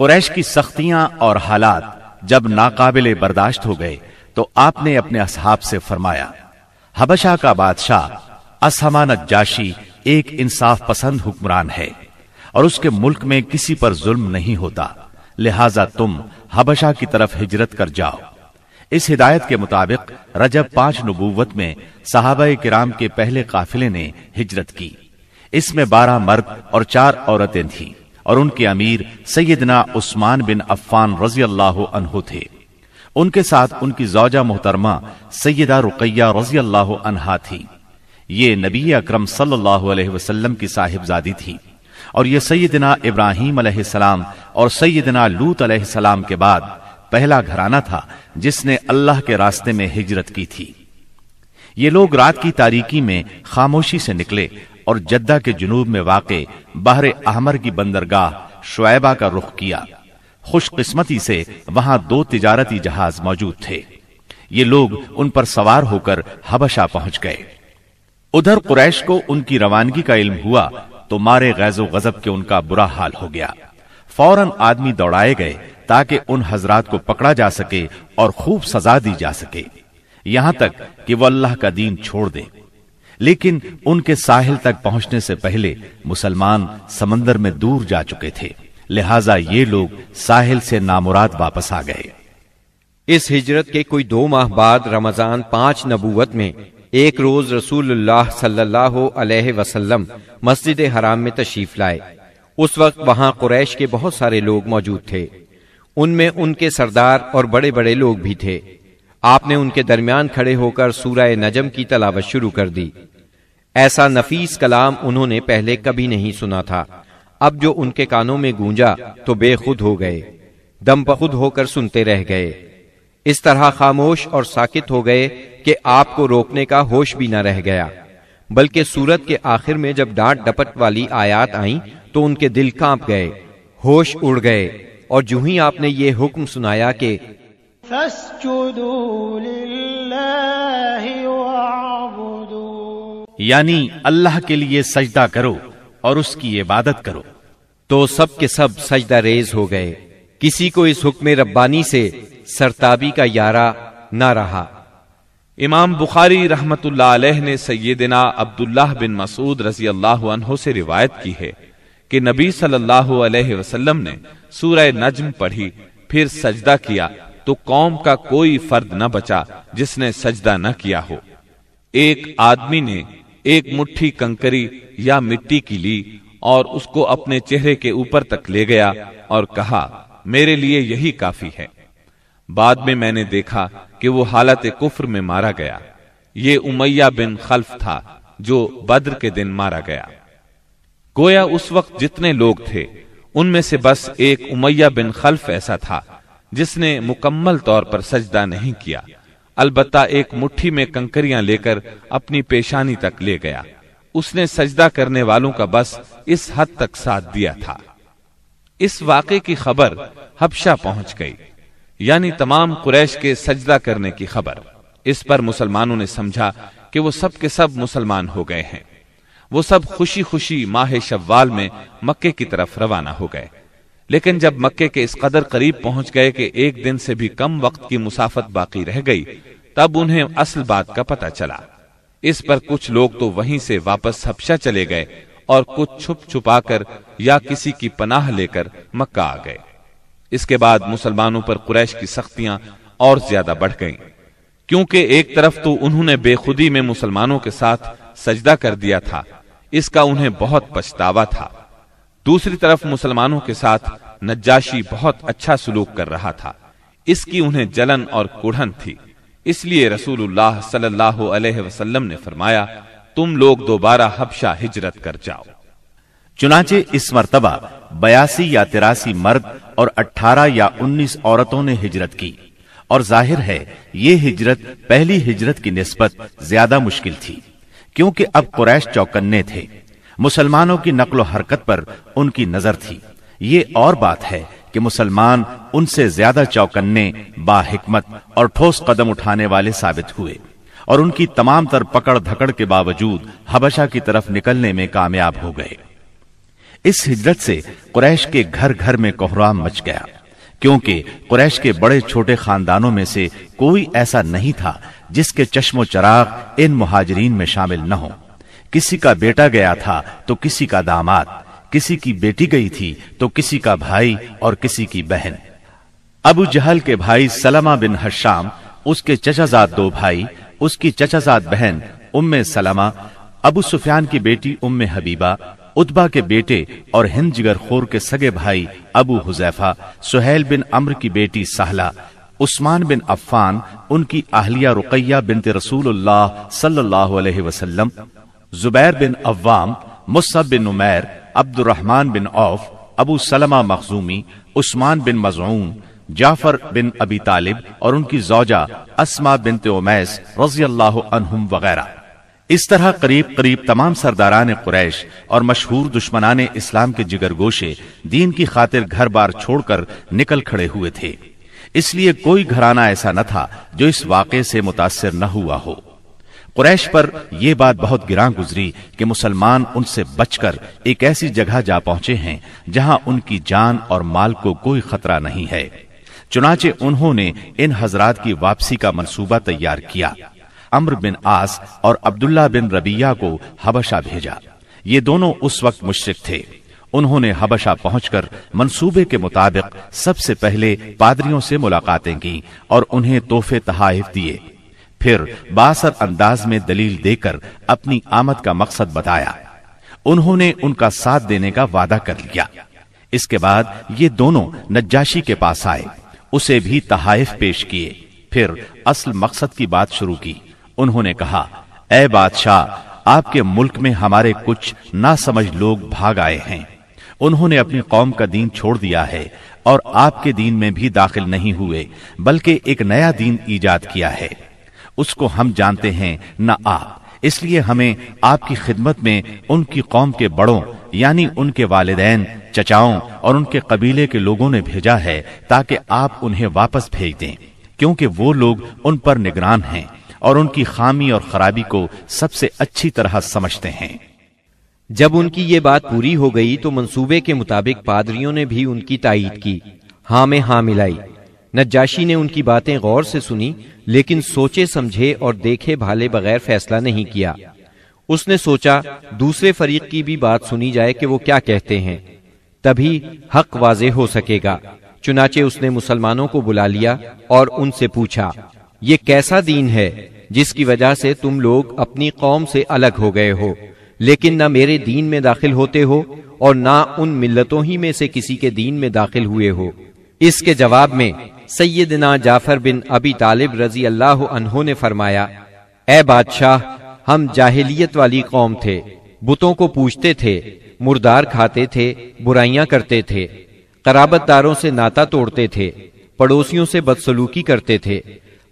قریش کی سختیاں اور حالات جب ناقابل برداشت ہو گئے تو آپ نے اپنے اصحاب سے فرمایا، حبشہ کا بادشاہ اسما نجاشی ایک انصاف پسند حکمران ہے اور اس کے ملک میں کسی پر ظلم نہیں ہوتا، لہذا تم حبشہ کی طرف ہجرت کر جاؤ۔ اس ہدایت کے مطابق رجب پانچ نبوت میں صحابہ کرام کے پہلے قافلے نے ہجرت کی۔ اس میں بارہ مرد اور چار عورتیں تھیں۔ اور ان کے امیر سیدنا عثمان بن عفان رضی اللہ عنہ تھے۔ ان کے ساتھ ان کی زوجہ محترمہ سیدہ رقیہ رضی اللہ عنہا تھی۔ یہ نبی اکرم صلی اللہ علیہ وسلم کی صاحب زادی تھی۔ اور یہ سیدنا ابراہیم علیہ السلام اور سیدنا لوت علیہ السلام کے بعد پہلا گھرانہ تھا جس نے اللہ کے راستے میں ہجرت کی تھی۔ یہ لوگ رات کی تاریکی میں خاموشی سے نکلے اور جدہ کے جنوب میں واقع بحر احمر کی بندرگاہ شعیبہ کا رخ کیا۔ خوش قسمتی سے وہاں دو تجارتی جہاز موجود تھے۔ یہ لوگ ان پر سوار ہو کر حبشہ پہنچ گئے۔ ادھر قریش کو ان کی روانگی کا علم ہوا تو مارے غیظ و غضب کے ان کا برا حال ہو گیا۔ فوراً آدمی دوڑائے گئے تاکہ ان حضرات کو پکڑا جا سکے اور خوب سزا دی جا سکے۔ یہاں تک کہ وہ اللہ کا دین چھوڑ دے لیکن ان کے ساحل تک پہنچنے سے پہلے مسلمان سمندر میں دور جا چکے تھے۔ لہٰذا یہ لوگ ساحل سے نامراد واپس آ گئے۔ اس ہجرت کے کوئی دو ماہ بعد رمضان پانچ نبوت میں ایک روز رسول اللہ صلی اللہ علیہ وسلم مسجد حرام میں تشریف لائے۔ اس وقت وہاں قریش کے بہت سارے لوگ موجود تھے۔ ان میں ان کے سردار اور بڑے بڑے لوگ بھی تھے۔ آپ نے ان کے درمیان کھڑے ہو کر سورہ نجم کی تلاوت شروع کر دی۔ ایسا نفیس کلام انہوں نے پہلے کبھی نہیں سنا تھا۔ اب جو ان کے کانوں میں گونجا تو بے خود ہو گئے۔ دم بخود ہو کر سنتے رہ گئے۔ اس طرح خاموش اور ساکت ہو گئے کہ آپ کو روکنے کا ہوش بھی نہ رہ گیا۔ بلکہ سورت کے آخر میں جب ڈانٹ ڈپٹ والی آیات آئیں تو ان کے دل کانپ گئے، ہوش اڑ گئے۔ اور جو ہی آپ نے یہ حکم سنایا کہ یعنی اللہ کے لیے سجدہ کرو اور اس کی عبادت کرو۔ تو سب کے سب سجدہ ریز ہو گئے۔ کسی کو اس حکم ربانی سے سرتابی کا یارہ نہ رہا۔ امام بخاری رحمت اللہ علیہ نے سیدنا عبداللہ بن مسعود رضی اللہ عنہ سے روایت کی ہے کہ نبی صلی اللہ علیہ وسلم نے سورہ نجم پڑھی، پھر سجدہ کیا تو قوم کا کوئی فرد نہ بچا جس نے سجدہ نہ کیا ہو۔ ایک آدمی نے ایک مٹھی کنکری یا مٹی کی لی اور اس کو اپنے چہرے کے اوپر تک لے گیا اور کہا، میرے لیے یہی کافی ہے. بعد میں میں نے دیکھا کہ وہ حالت کفر میں مارا گیا۔ یہ امیہ بن خلف تھا جو بدر کے دن مارا گیا۔ گویا اس وقت جتنے لوگ تھے، ان میں سے بس ایک امیہ بن خلف ایسا تھا جس نے مکمل طور پر سجدہ نہیں کیا۔ البتہ ایک مٹھی میں کنکریاں لے کر اپنی پیشانی تک لے گیا۔ اس نے سجدہ کرنے والوں کا بس اس حد تک ساتھ دیا تھا۔ اس واقعے کی خبر حبشہ پہنچ گئی یعنی تمام قریش کے سجدہ کرنے کی خبر۔ اس پر مسلمانوں نے سمجھا کہ وہ سب کے سب مسلمان ہو گئے ہیں۔ وہ سب خوشی خوشی ماہ شوال میں مکے کی طرف روانہ ہو گئے۔ لیکن جب مکے کے اس قدر قریب پہنچ گئے کہ ایک دن سے بھی کم وقت کی مسافت باقی رہ گئی، تب انہیں اصل بات کا پتہ چلا۔ اس پر کچھ لوگ تو وہیں سے واپس ہپشا چلے گئے اور کچھ چھپ چھپا کر یا کسی کی پناہ لے کر مکہ آ گئے۔ اس کے بعد مسلمانوں پر قریش کی سختیاں اور زیادہ بڑھ گئیں۔ کیونکہ ایک طرف تو انہوں نے بے خودی میں مسلمانوں کے ساتھ سجدہ کر دیا تھا، اس کا انہیں بہت پچھتاوا تھا۔ دوسری طرف مسلمانوں کے ساتھ نجاشی بہت اچھا سلوک کر رہا تھا۔ اس کی انہیں جلن اور کوڑھن تھی۔ اس لیے رسول اللہ صلی اللہ علیہ وسلم نے فرمایا، تم لوگ دوبارہ حبشہ ہجرت کر جاؤ۔ چنانچہ اس مرتبہ بیاسی یا تراسی مرد اور اٹھارہ یا انیس عورتوں نے ہجرت کی۔ اور ظاہر ہے، یہ ہجرت پہلی ہجرت کی نسبت زیادہ مشکل تھی، کیونکہ اب قریش چوکنے تھے۔ مسلمانوں کی نقل و حرکت پر ان کی نظر تھی۔ یہ اور بات ہے کہ مسلمان ان سے زیادہ چوکنے، با حکمت اور ٹھوس قدم اٹھانے والے ثابت ہوئے اور ان کی تمام تر پکڑ دھکڑ کے باوجود حبشہ کی طرف نکلنے میں کامیاب ہو گئے۔ اس ہجرت سے قریش کے گھر گھر میں کوہرام مچ گیا۔ کیونکہ قریش کے بڑے چھوٹے خاندانوں میں سے کوئی ایسا نہیں تھا جس کے چشم و چراغ ان مہاجرین میں شامل نہ ہو کسی کا بیٹا گیا تھا تو کسی کا داماد، کسی کی بیٹی گئی تھی تو کسی کا بھائی اور کسی کی بہن۔ ابو جہل کے بھائی سلمہ بن حشام، اس کے چچا زاد دو بھائی، اس کی چچا زاد بہن ام سلمہ، ابو سفیان کی بیٹی ام حبیبہ اتبا کے بیٹے اور ہند جگر خور کے سگے بھائی ابو حذیفہ، سہیل بن امر کی بیٹی سہلا عثمان بن عفان، ان کی اہلیہ رقیہ بنت رسول اللہ صلی اللہ علیہ وسلم۔ زبیر بن عوام مصب بن عمیر عبد الرحمن بن عوف، ابو سلمہ مخزومی، عثمان بن مزعون، جعفر بن ابی طالب اور ان کی زوجہ اسما بنت امیس رضی اللہ عنہم وغیرہ۔ اس طرح قریب قریب تمام سرداران قریش اور مشہور دشمنان اسلام کے جگر گوشے دین کی خاطر گھر بار چھوڑ کر نکل کھڑے ہوئے تھے۔ اس لیے کوئی گھرانہ ایسا نہ تھا جو اس واقعے سے متاثر نہ ہوا ہو۔ قریش پر یہ بات بہت گراں گزری کہ مسلمان ان سے بچ کر ایک ایسی جگہ جا پہنچے ہیں جہاں ان کی جان اور مال کو کوئی خطرہ نہیں ہے۔ چنانچہ انہوں نے ان حضرات کی واپسی کا منصوبہ تیار کیا۔ امر بن آس اور عبداللہ بن ربیہ کو حبشہ بھیجا۔ یہ دونوں اس وقت مشرق تھے۔ انہوں نے حبشہ پہنچ کر منصوبے کے مطابق سب سے پہلے پادریوں سے ملاقاتیں کی اور انہیں تحفے تحائف دیے۔ پھر باثر انداز میں دلیل دے کر اپنی آمد کا مقصد بتایا۔ انہوں نے ان کا ساتھ دینے کا وعدہ کر لیا۔ اس کے بعد یہ دونوں نجاشی کے پاس آئے۔ اسے بھی تحائف پیش کیے۔ پھر اصل مقصد کی بات شروع کی۔ انہوں نے کہا، اے بادشاہ، آپ کے ملک میں ہمارے کچھ نہ سمجھ لوگ بھاگ آئے ہیں۔ انہوں نے اپنی قوم کا دین چھوڑ دیا ہے اور آپ کے دین میں بھی داخل نہیں ہوئے، بلکہ ایک نیا دین ایجاد کیا ہے۔ اس کو ہم جانتے ہیں، نہ آپ۔ اس لیے ہمیں آپ کی خدمت میں ان کی قوم کے بڑوں یعنی ان کے والدین، چچاؤں اور ان کے قبیلے کے لوگوں نے بھیجا ہے تاکہ آپ انہیں واپس بھیج دیں، کیونکہ وہ لوگ ان پر نگران ہیں اور ان کی خامی اور خرابی کو سب سے اچھی طرح سمجھتے ہیں۔ جب ان کی یہ بات پوری ہو گئی تو منصوبے کے مطابق پادریوں نے بھی ان کی تائید کی۔ ہاں میں ہاں ملائی نجاشی نے ان کی باتیں غور سے سنی، لیکن سوچے سمجھے اور دیکھے بھالے بغیر فیصلہ نہیں کیا۔ اس نے سوچا، دوسرے فریق کی بھی بات سنی جائے کہ وہ کیا کہتے ہیں۔ تبھی حق واضح ہو سکے گا۔ چنانچہ اس نے مسلمانوں کو بلا لیا اور ان سے پوچھا، یہ کیسا دین ہے جس کی وجہ سے تم لوگ اپنی قوم سے الگ ہو گئے ہو، لیکن نہ میرے دین میں داخل ہوتے ہو اور نہ ان ملتوں ہی میں سے کسی کے دین میں داخل ہوئے ہو۔ اس کے جواب میں سیدنا جعفر بن ابی طالب رضی اللہ عنہ نے فرمایا، اے بادشاہ، ہم جاہلیت والی قوم تھے، بتوں کو پوچھتے تھے، مردار کھاتے تھے، برائیاں کرتے تھے، قرابت داروں سے ناتا توڑتے تھے، پڑوسیوں سے بدسلوکی کرتے تھے،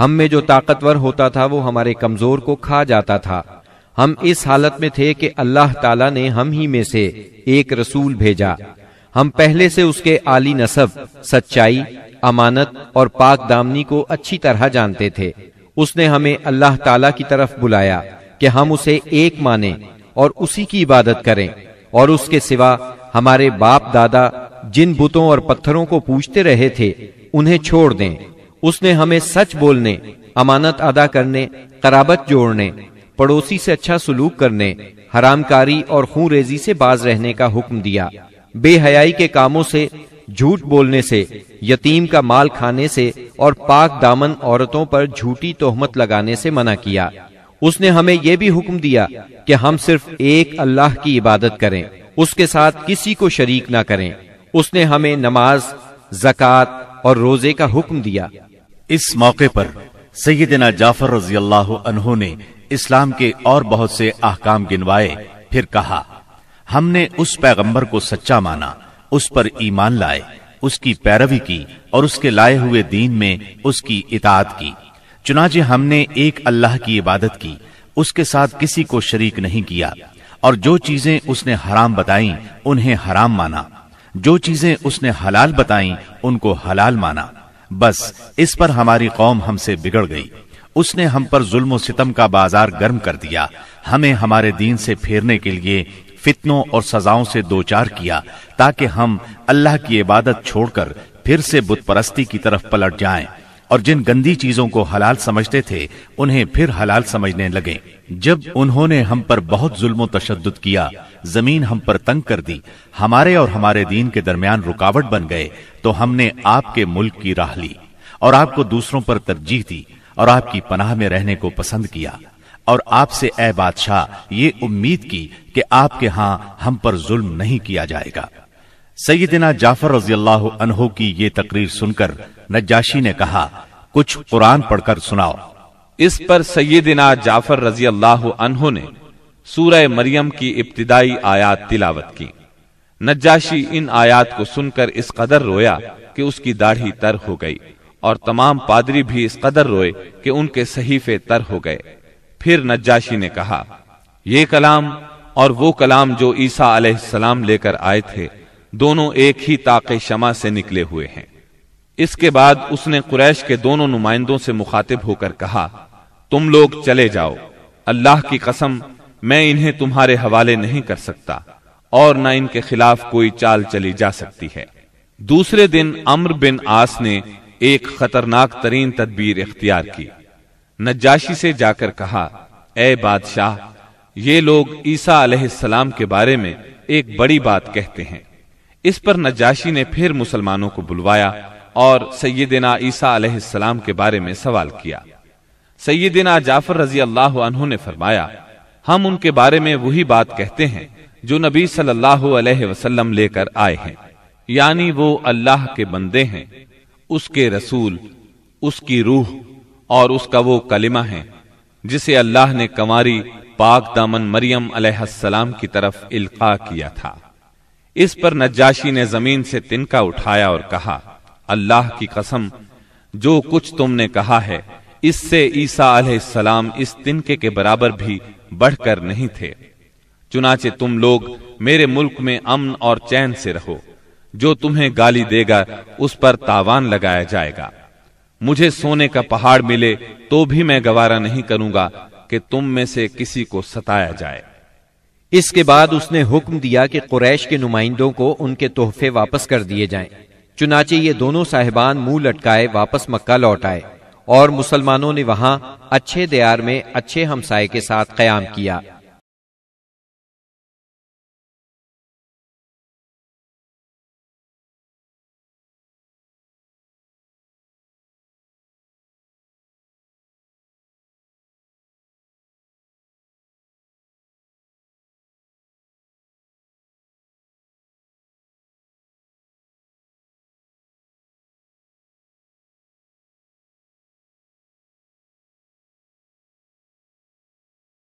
ہم میں جو طاقتور ہوتا تھا وہ ہمارے کمزور کو کھا جاتا تھا۔ ہم اس حالت میں تھے کہ اللہ تعالیٰ نے ہم ہی میں سے ایک رسول بھیجا۔ ہم پہلے سے اس کے عالی نصب، سچائی امانت اور پاک دامنی کو اچھی طرح جانتے تھے۔ اس نے ہمیں اللہ تعالی کی طرف بلایا کہ ہم اسے ایک مانیں اور اسی کی عبادت کریں۔ اور اس کے سوا ہمارے باپ دادا جن بتوں اور پتھروں کو پوچھتے رہے تھے، انہیں چھوڑ دیں۔ اس نے ہمیں سچ بولنے، امانت ادا کرنے، قرابت جوڑنے، پڑوسی سے اچھا سلوک کرنے، حرام کاری اور خون ریزی سے باز رہنے کا حکم دیا۔ بے حیائی کے کاموں سے جھوٹ بولنے سے، یتیم کا مال کھانے سے اور پاک دامن عورتوں پر جھوٹی تہمت لگانے سے منع کیا۔ اس نے ہمیں یہ بھی حکم دیا کہ ہم صرف ایک اللہ کی عبادت کریں، اس کے ساتھ کسی کو شریک نہ کریں۔ اس نے ہمیں نماز زکات اور روزے کا حکم دیا۔ اس موقع پر سیدنا جعفر رضی اللہ عنہ نے اسلام کے اور بہت سے احکام گنوائے، پھر کہا، ہم نے اس پیغمبر کو سچا مانا۔ اس پر ایمان لائے، اس کی پیروی کی اور اس کے لائے ہوئے دین میں اس کی اطاعت کی۔ چنانچہ ہم نے ایک اللہ کی عبادت کی، اس کے ساتھ کسی کو شریک نہیں کیا۔ اور جو چیزیں اس نے حرام بتائیں، انہیں حرام مانا۔ جو چیزیں اس نے حلال بتائیں، ان کو حلال مانا۔ بس، اس پر ہماری قوم ہم سے بگڑ گئی۔ اس نے ہم پر ظلم و ستم کا بازار گرم کر دیا۔ ہمیں ہمارے دین سے پھیرنے کے لیے فتنوں اور سزاؤں سے دوچار کیا تاکہ ہم اللہ کی عبادت چھوڑ کر پھر سے بت پرستی کی طرف پلٹ جائیں اور جن گندی چیزوں کو حلال سمجھتے تھے انہیں پھر حلال سمجھنے لگے جب انہوں نے ہم پر بہت ظلم و تشدد کیا، زمین ہم پر تنگ کر دی، ہمارے اور ہمارے دین کے درمیان رکاوٹ بن گئے، تو ہم نے آپ کے ملک کی راہ لی اور آپ کو دوسروں پر ترجیح دی اور آپ کی پناہ میں رہنے کو پسند کیا۔ اور آپ سے اے بادشاہ، یہ امید کی کہ آپ کے ہاں ہم پر ظلم نہیں کیا جائے گا۔ سیدنا جعفر رضی اللہ عنہ کی یہ تقریر سن کر نجاشی نے کہا، کچھ قرآن پڑھ کر سناؤ۔ اس پر سیدنا جعفر رضی اللہ عنہ نے سورہ مریم کی ابتدائی آیات تلاوت کی۔ نجاشی ان آیات کو سن کر اس قدر رویا کہ اس کی داڑھی تر ہو گئی اور تمام پادری بھی اس قدر روئے کہ ان کے صحیفے تر ہو گئے۔ پھر نجاشی نے کہا، یہ کلام اور وہ کلام جو عیسیٰ علیہ السلام لے کر آئے تھے، دونوں ایک ہی تاق شمع سے نکلے ہوئے ہیں۔ اس کے بعد اس نے قریش کے دونوں نمائندوں سے مخاطب ہو کر کہا، تم لوگ چلے جاؤ، اللہ کی قسم، میں انہیں تمہارے حوالے نہیں کر سکتا، اور نہ ان کے خلاف کوئی چال چلی جا سکتی ہے۔ دوسرے دن امر بن آس نے ایک خطرناک ترین تدبیر اختیار کی۔ نجاشی سے جا کر کہا، اے بادشاہ، یہ لوگ عیسیٰ علیہ السلام کے بارے میں ایک بڑی بات کہتے ہیں۔ اس پر نجاشی نے پھر مسلمانوں کو بلوایا اور سیدنا عیسیٰ علیہ السلام کے بارے میں سوال کیا۔ سیدنا جعفر رضی اللہ عنہ نے فرمایا، ہم ان کے بارے میں وہی بات کہتے ہیں جو نبی صلی اللہ علیہ وسلم لے کر آئے ہیں۔ یعنی وہ اللہ کے بندے ہیں، اس کے رسول، اس کی روح اور اس کا وہ کلمہ ہے جسے اللہ نے کماری پاک دامن مریم علیہ السلام کی طرف القا کیا تھا۔ اس پر نجاشی نے زمین سے تنکا اٹھایا اور کہا، اللہ کی قسم، جو کچھ تم نے کہا ہے، اس سے عیسیٰ علیہ السلام اس تنکے کے برابر بھی بڑھ کر نہیں تھے۔ چنانچہ تم لوگ میرے ملک میں امن اور چین سے رہو، جو تمہیں گالی دے گا، اس پر تاوان لگایا جائے گا۔ مجھے سونے کا پہاڑ ملے تو بھی میں گوارا نہیں کروں گا کہ تم میں سے کسی کو ستایا جائے۔ اس کے بعد اس نے حکم دیا کہ قریش کے نمائندوں کو ان کے تحفے واپس کر دیے جائیں۔ چنانچہ یہ دونوں صاحبان منہ لٹکائے واپس مکہ لوٹ آئے اور مسلمانوں نے وہاں اچھے دیار میں اچھے ہمسائے کے ساتھ قیام کیا۔